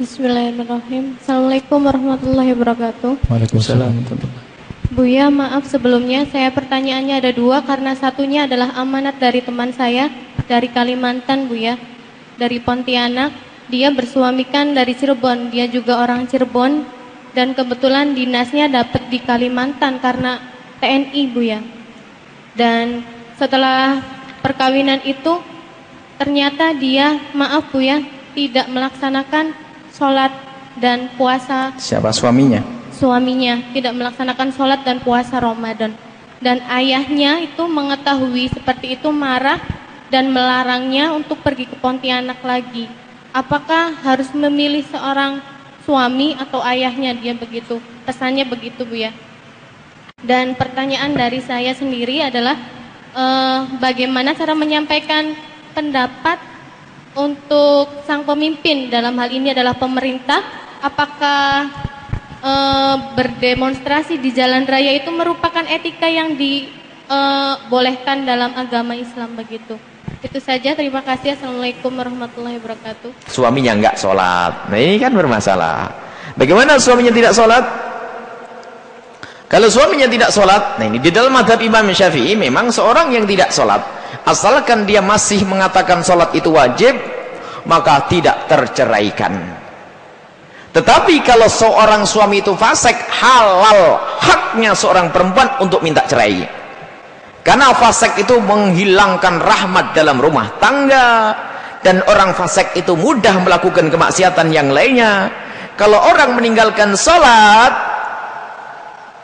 Bismillahirrahmanirrahim. Assalamualaikum warahmatullahi wabarakatuh. Waalaikumsalam. Buya, maaf sebelumnya saya pertanyaannya ada dua karena satunya adalah amanat dari teman saya dari Kalimantan, Buya. Dari Pontianak, dia bersuamikan dari Cirebon. Dia juga orang Cirebon dan kebetulan dinasnya dapat di Kalimantan karena TNI, Buya. Dan setelah perkawinan itu ternyata dia maaf Bu ya tidak melaksanakan sholat dan puasa Siapa suaminya? suaminya tidak melaksanakan sholat dan puasa Ramadan. Dan ayahnya itu mengetahui seperti itu marah dan melarangnya untuk pergi ke Pontianak lagi. Apakah harus memilih seorang suami atau ayahnya? Dia begitu pesannya begitu Bu ya. Dan pertanyaan dari saya sendiri adalah eh, bagaimana cara menyampaikan pendapat untuk sang pemimpin dalam hal ini adalah pemerintah apakah eh, berdemonstrasi di jalan raya itu merupakan etika yang dibolehkan dalam agama Islam begitu itu saja terima kasih assalamualaikum warahmatullahi wabarakatuh Suaminya enggak sholat. Nah ini kan bermasalah. Bagaimana suaminya tidak sholat? Kalau suaminya tidak sholat, nah ini di dalam madhab Imam Syafi'i memang seorang yang tidak sholat, asalkan dia masih mengatakan sholat itu wajib, maka tidak terceraikan. Tetapi kalau seorang suami itu fasik, halal haknya seorang perempuan untuk minta cerai. Karena fasik itu menghilangkan rahmat dalam rumah tangga dan orang fasik itu mudah melakukan kemaksiatan yang lainnya. Kalau orang meninggalkan sholat,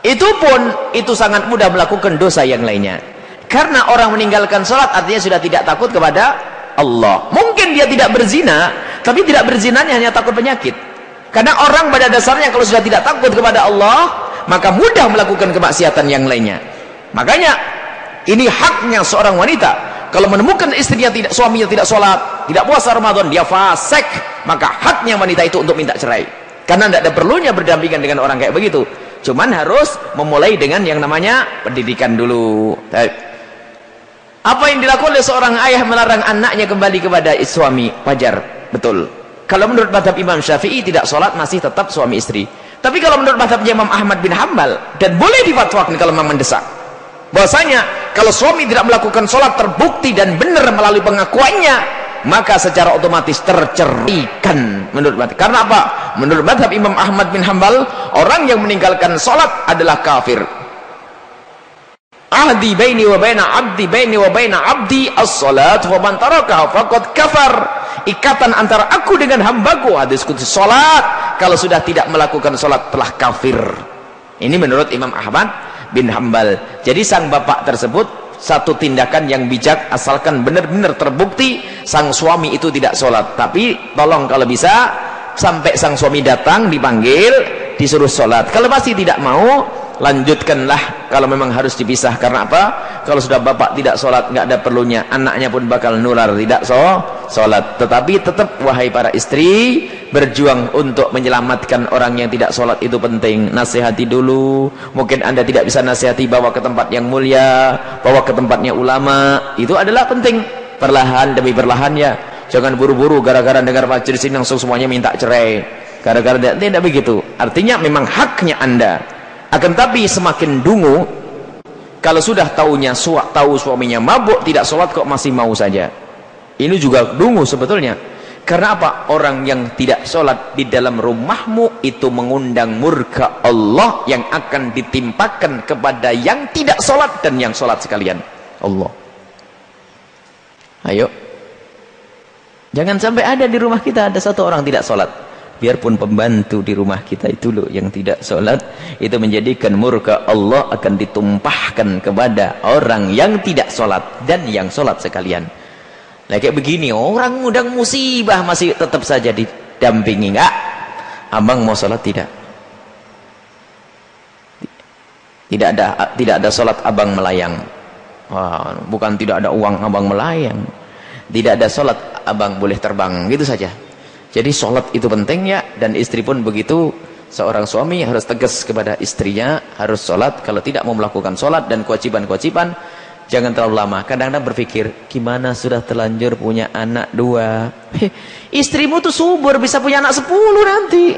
itu pun itu sangat mudah melakukan dosa yang lainnya. Karena orang meninggalkan sholat artinya sudah tidak takut kepada Allah. Mungkin dia tidak berzina, tapi tidak berzinanya hanya takut penyakit. Karena orang pada dasarnya kalau sudah tidak takut kepada Allah, maka mudah melakukan kemaksiatan yang lainnya. Makanya ini haknya seorang wanita. Kalau menemukan istrinya tidak suaminya tidak sholat, tidak puasa Ramadan, dia fasik, maka haknya wanita itu untuk minta cerai. Karena tidak ada perlunya berdampingan dengan orang kayak begitu. Cuman harus memulai dengan yang namanya pendidikan dulu. Baik. Apa yang dilakukan oleh seorang ayah melarang anaknya kembali kepada suami? Wajar, betul. Kalau menurut madhab Imam Syafi'i tidak sholat masih tetap suami istri. Tapi kalau menurut madhab Imam Ahmad bin Hambal dan boleh difatwakan kalau memang mendesak. Bahwasanya kalau suami tidak melakukan sholat terbukti dan benar melalui pengakuannya, maka secara otomatis terceraikan menurut madhab. Karena apa? Menurut madhab Imam Ahmad bin Hambal, orang yang meninggalkan sholat adalah kafir. Ahdi baini wa baina abdi baini wa baina abdi as-salat wa man tarakaha faqad kafar. Ikatan antara aku dengan hambaku hadis kudus salat kalau sudah tidak melakukan salat telah kafir. Ini menurut Imam Ahmad bin Hambal. Jadi sang bapak tersebut satu tindakan yang bijak asalkan benar-benar terbukti sang suami itu tidak sholat tapi tolong kalau bisa sampai sang suami datang dipanggil disuruh sholat kalau masih tidak mau lanjutkanlah kalau memang harus dipisah. Karena apa? Kalau sudah bapak tidak sholat nggak ada perlunya. Anaknya pun bakal nular tidak so sholat. Tetapi tetap wahai para istri berjuang untuk menyelamatkan orang yang tidak sholat itu penting. Nasihati dulu. Mungkin anda tidak bisa nasihati bawa ke tempat yang mulia bawa ke tempatnya ulama. Itu adalah penting. Perlahan demi perlahan ya. Jangan buru-buru gara-gara dengar majelis ini langsung semuanya minta cerai. Gara-gara tidak begitu. Artinya memang haknya anda akan tapi semakin dungu kalau sudah tahunya suak tahu suaminya mabuk tidak sholat kok masih mau saja. Ini juga dungu sebetulnya. Karena apa? Orang yang tidak sholat di dalam rumahmu itu mengundang murka Allah yang akan ditimpakan kepada yang tidak sholat dan yang sholat sekalian. Allah. Ayo. Jangan sampai ada di rumah kita ada satu orang tidak sholat biarpun pembantu di rumah kita itu loh yang tidak sholat itu menjadikan murka Allah akan ditumpahkan kepada orang yang tidak sholat dan yang sholat sekalian. Nah kayak begini orang mudang musibah masih tetap saja didampingi enggak? Abang mau sholat tidak? Tidak ada tidak ada sholat abang melayang. Wah, bukan tidak ada uang abang melayang. Tidak ada sholat abang boleh terbang gitu saja jadi sholat itu penting ya dan istri pun begitu. Seorang suami harus tegas kepada istrinya harus sholat. Kalau tidak mau melakukan sholat dan kewajiban-kewajiban jangan terlalu lama. Kadang-kadang berpikir gimana sudah terlanjur punya anak dua? Istrimu tuh subur bisa punya anak sepuluh nanti.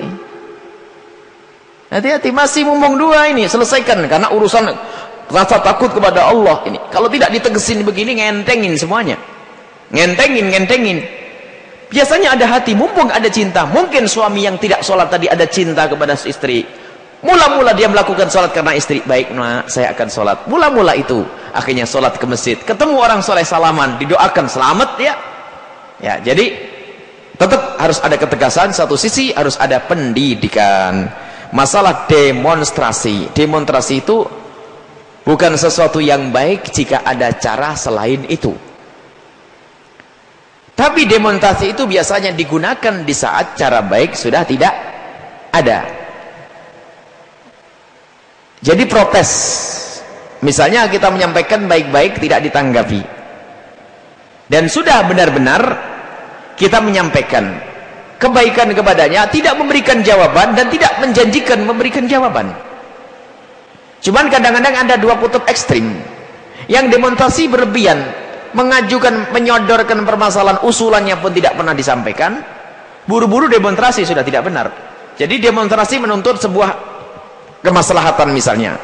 Hati-hati masih mumpung dua ini selesaikan. Karena urusan rasa takut kepada Allah ini. Kalau tidak ditegesin begini ngentengin semuanya. Ngentengin ngentengin biasanya ada hati mumpung ada cinta mungkin suami yang tidak sholat tadi ada cinta kepada istri. Mula-mula dia melakukan sholat karena istri. Baik nah saya akan sholat. Mula-mula itu. Akhirnya sholat ke masjid. Ketemu orang soleh salaman. Didoakan selamat ya. Ya jadi tetap harus ada ketegasan. Satu sisi harus ada pendidikan. Masalah demonstrasi. Demonstrasi itu bukan sesuatu yang baik jika ada cara selain itu tapi demonstrasi itu biasanya digunakan di saat cara baik sudah tidak ada. Jadi protes. Misalnya kita menyampaikan baik-baik tidak ditanggapi. Dan sudah benar-benar kita menyampaikan kebaikan kepadanya tidak memberikan jawaban dan tidak menjanjikan memberikan jawaban. Cuman kadang-kadang ada dua kutub ekstrim yang demonstrasi berlebihan, mengajukan, menyodorkan permasalahan usulannya pun tidak pernah disampaikan. Buru-buru demonstrasi sudah tidak benar. Jadi demonstrasi menuntut sebuah kemaslahatan misalnya.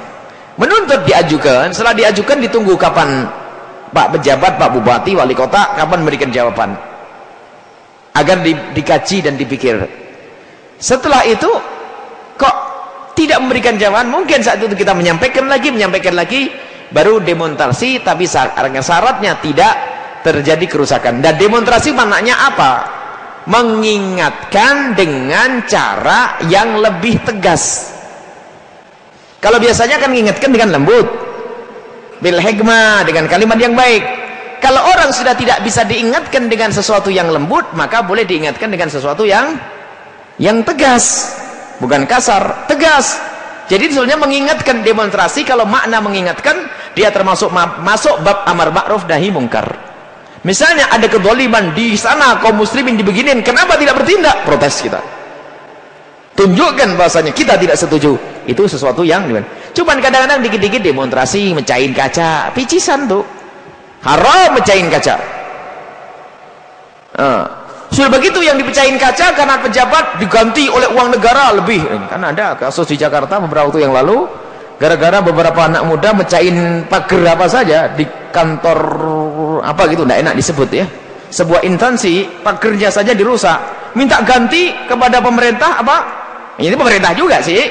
Menuntut diajukan, setelah diajukan ditunggu kapan Pak pejabat, Pak Bupati, Wali Kota kapan memberikan jawaban. Agar di, dikaji dan dipikir. Setelah itu kok tidak memberikan jawaban mungkin saat itu kita menyampaikan lagi menyampaikan lagi baru demonstrasi tapi syaratnya tidak terjadi kerusakan. Dan demonstrasi maknanya apa? Mengingatkan dengan cara yang lebih tegas. Kalau biasanya kan mengingatkan dengan lembut. Bil hikmah dengan kalimat yang baik. Kalau orang sudah tidak bisa diingatkan dengan sesuatu yang lembut maka boleh diingatkan dengan sesuatu yang yang tegas. Bukan kasar, tegas. Jadi sebenarnya mengingatkan demonstrasi kalau makna mengingatkan dia termasuk masuk bab amar ma'ruf nahi mungkar. Misalnya ada kedoliman di sana kaum muslimin dibeginin, kenapa tidak bertindak? Protes kita. Tunjukkan bahasanya kita tidak setuju. Itu sesuatu yang cuman kadang-kadang dikit-dikit demonstrasi mecahin kaca, picisan tuh. Haram mecahin kaca. Uh, sudah begitu yang dipecahin kaca karena pejabat diganti oleh uang negara lebih. Kan ada kasus di Jakarta beberapa waktu yang lalu gara-gara beberapa anak muda mecahin pagar apa saja di kantor apa gitu tidak enak disebut ya. Sebuah instansi pagernya saja dirusak. Minta ganti kepada pemerintah apa? Ini pemerintah juga sih.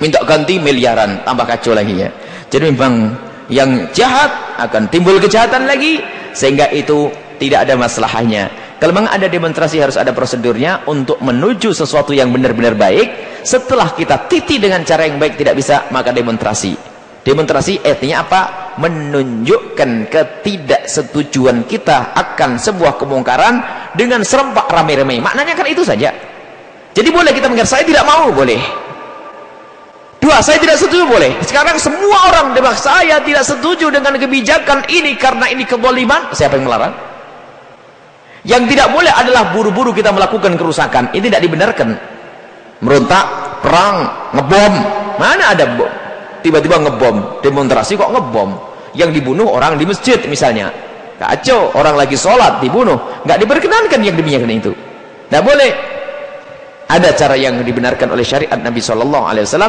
Minta ganti miliaran, tambah kacau lagi ya. Jadi memang yang jahat akan timbul kejahatan lagi sehingga itu tidak ada masalahnya kalau memang ada demonstrasi harus ada prosedurnya untuk menuju sesuatu yang benar-benar baik. Setelah kita titi dengan cara yang baik tidak bisa, maka demonstrasi. Demonstrasi artinya apa? Menunjukkan ketidaksetujuan kita akan sebuah kemungkaran dengan serempak ramai-ramai. Maknanya kan itu saja. Jadi boleh kita mengatakan saya tidak mau, boleh. Dua, saya tidak setuju, boleh. Sekarang semua orang bilang saya tidak setuju dengan kebijakan ini karena ini keboliman. Siapa yang melarang? Yang tidak boleh adalah buru-buru kita melakukan kerusakan. Ini tidak dibenarkan. Merontak, perang, ngebom. Mana ada? Tiba-tiba ngebom. Demonstrasi kok ngebom? Yang dibunuh orang di masjid misalnya. Kacau, orang lagi sholat dibunuh. Nggak diperkenankan yang demikian itu. Tidak boleh. Ada cara yang dibenarkan oleh syariat Nabi Wasallam